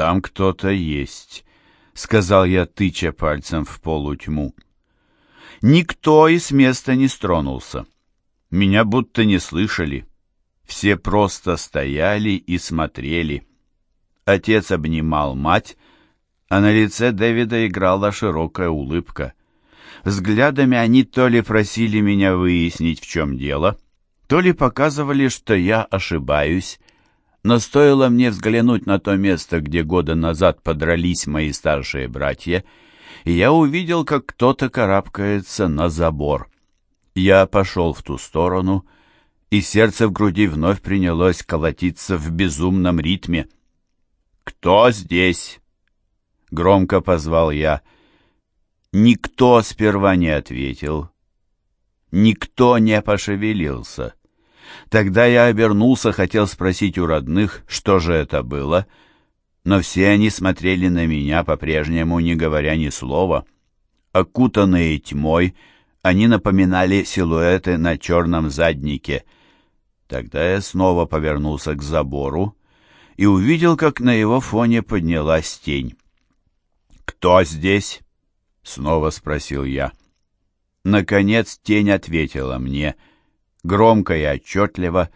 «Там кто-то есть», — сказал я, тыча пальцем в полутьму. Никто из места не стронулся. Меня будто не слышали. Все просто стояли и смотрели. Отец обнимал мать, а на лице Дэвида играла широкая улыбка. Взглядами они то ли просили меня выяснить, в чем дело, то ли показывали, что я ошибаюсь, но стоило мне взглянуть на то место, где года назад подрались мои старшие братья, и я увидел, как кто-то карабкается на забор. Я пошел в ту сторону, и сердце в груди вновь принялось колотиться в безумном ритме. «Кто здесь?» — громко позвал я. Никто сперва не ответил. Никто не пошевелился. Тогда я обернулся, хотел спросить у родных, что же это было, но все они смотрели на меня, по-прежнему не говоря ни слова. Окутанные тьмой, они напоминали силуэты на черном заднике. Тогда я снова повернулся к забору и увидел, как на его фоне поднялась тень. «Кто здесь?» — снова спросил я. Наконец тень ответила мне, громко и отчетливо,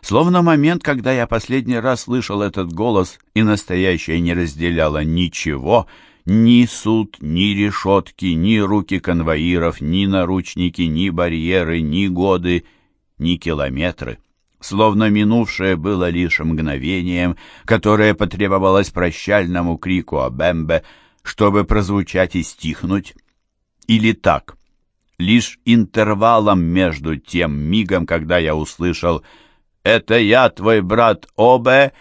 словно момент, когда я последний раз слышал этот голос, и настоящее не разделяло ничего, ни суд, ни решетки, ни руки конвоиров, ни наручники, ни барьеры, ни годы, ни километры. Словно минувшее было лишь мгновением, которое потребовалось прощальному крику о Бэмбе, чтобы прозвучать и стихнуть, или так, лишь интервалом между тем мигом, когда я услышал «Это я, твой брат Обе»,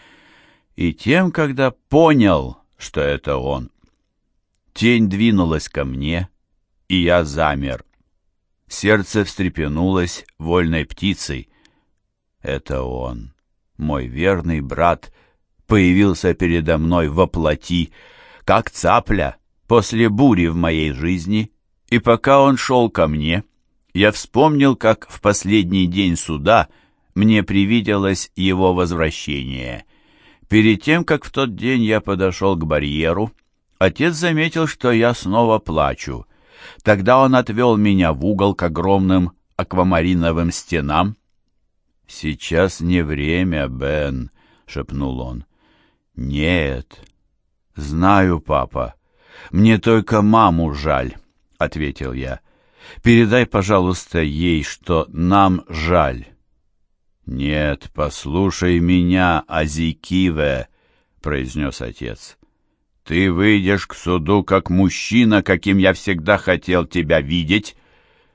и тем, когда понял, что это он. Тень двинулась ко мне, и я замер. Сердце встрепенулось вольной птицей. Это он, мой верный брат, появился передо мной во плоти, как цапля после бури в моей жизни, и пока он шел ко мне, я вспомнил, как в последний день суда мне привиделось его возвращение. Перед тем, как в тот день я подошел к барьеру, отец заметил, что я снова плачу. Тогда он отвел меня в угол к огромным аквамариновым стенам. «Сейчас не время, Бен», — шепнул он. «Нет, «Знаю, папа. Мне только маму жаль», — ответил я. «Передай, пожалуйста, ей, что нам жаль». «Нет, послушай меня, Азикиве», — произнес отец. «Ты выйдешь к суду как мужчина, каким я всегда хотел тебя видеть.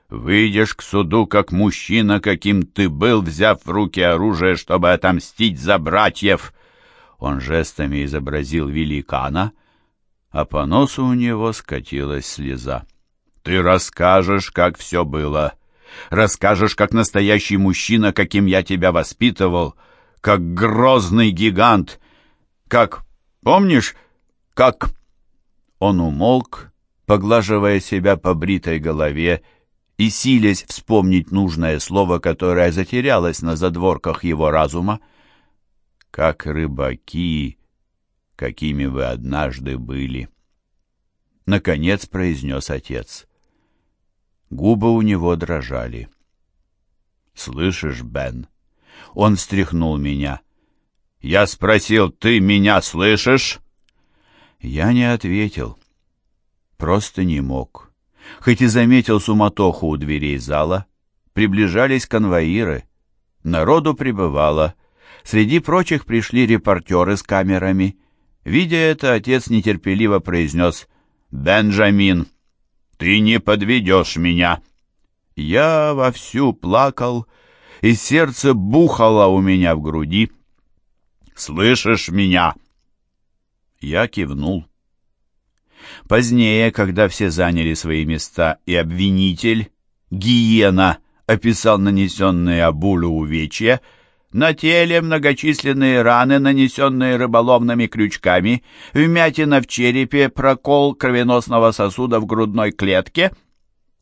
Выйдешь к суду как мужчина, каким ты был, взяв в руки оружие, чтобы отомстить за братьев». Он жестами изобразил великана, а по носу у него скатилась слеза. «Ты расскажешь, как все было. Расскажешь, как настоящий мужчина, каким я тебя воспитывал, как грозный гигант, как... Помнишь, как...» Он умолк, поглаживая себя по бритой голове и силясь вспомнить нужное слово, которое затерялось на задворках его разума как рыбаки, какими вы однажды были. Наконец произнес отец. Губы у него дрожали. «Слышишь, Бен?» Он встряхнул меня. «Я спросил, ты меня слышишь?» Я не ответил. Просто не мог. Хоть и заметил суматоху у дверей зала, приближались конвоиры. Народу прибывало, Среди прочих пришли репортеры с камерами. Видя это, отец нетерпеливо произнес «Бенджамин, ты не подведешь меня!» Я вовсю плакал, и сердце бухало у меня в груди. «Слышишь меня?» Я кивнул. Позднее, когда все заняли свои места, и обвинитель, гиена, описал нанесенные Абулю увечья, на теле многочисленные раны, нанесенные рыболовными крючками, вмятина в черепе, прокол кровеносного сосуда в грудной клетке.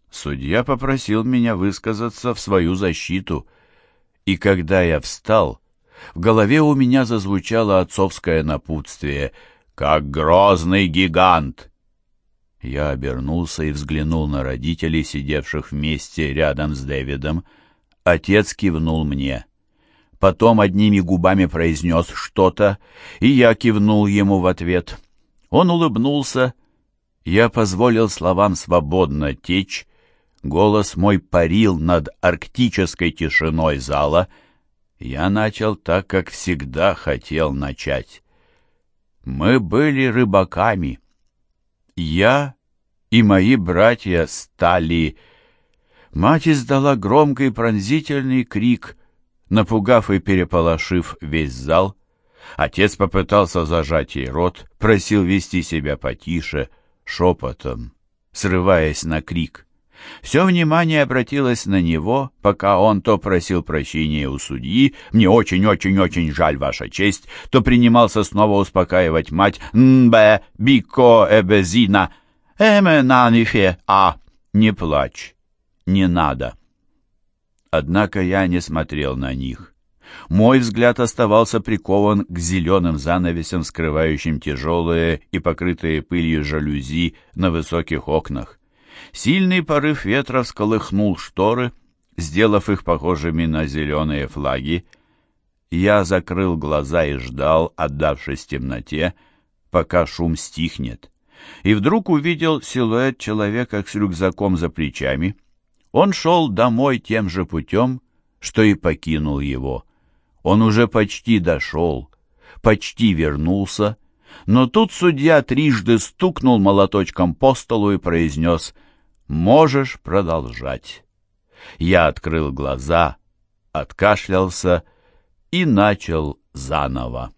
Судья попросил меня высказаться в свою защиту. И когда я встал, в голове у меня зазвучало отцовское напутствие как грозный гигант. Я обернулся и взглянул на родителей, сидевших вместе рядом с Дэвидом. Отец кивнул мне. Потом одними губами произнес что-то, и я кивнул ему в ответ. Он улыбнулся. Я позволил словам свободно течь. Голос мой парил над арктической тишиной зала. Я начал так, как всегда хотел начать. Мы были рыбаками. Я и мои братья стали... Мать издала громкий пронзительный крик, напугав и переполошив весь зал. Отец попытался зажать ей рот, просил вести себя потише, шепотом, срываясь на крик. Все внимание обратилось на него, пока он то просил прощения у судьи, «Мне очень-очень-очень жаль, Ваша честь», то принимался снова успокаивать мать, «Нбе, бико, эбезина, эме нанифе, а, не плачь, не надо». Однако я не смотрел на них. Мой взгляд оставался прикован к зеленым занавесям, скрывающим тяжелые и покрытые пылью жалюзи на высоких окнах. Сильный порыв ветра всколыхнул шторы, сделав их похожими на зеленые флаги. Я закрыл глаза и ждал, отдавшись темноте, пока шум стихнет. И вдруг увидел силуэт человека с рюкзаком за плечами. Он шел домой тем же путем, что и покинул его. Он уже почти дошел, почти вернулся, но тут судья трижды стукнул молоточком по столу и произнес — Можешь продолжать. Я открыл глаза, откашлялся и начал заново.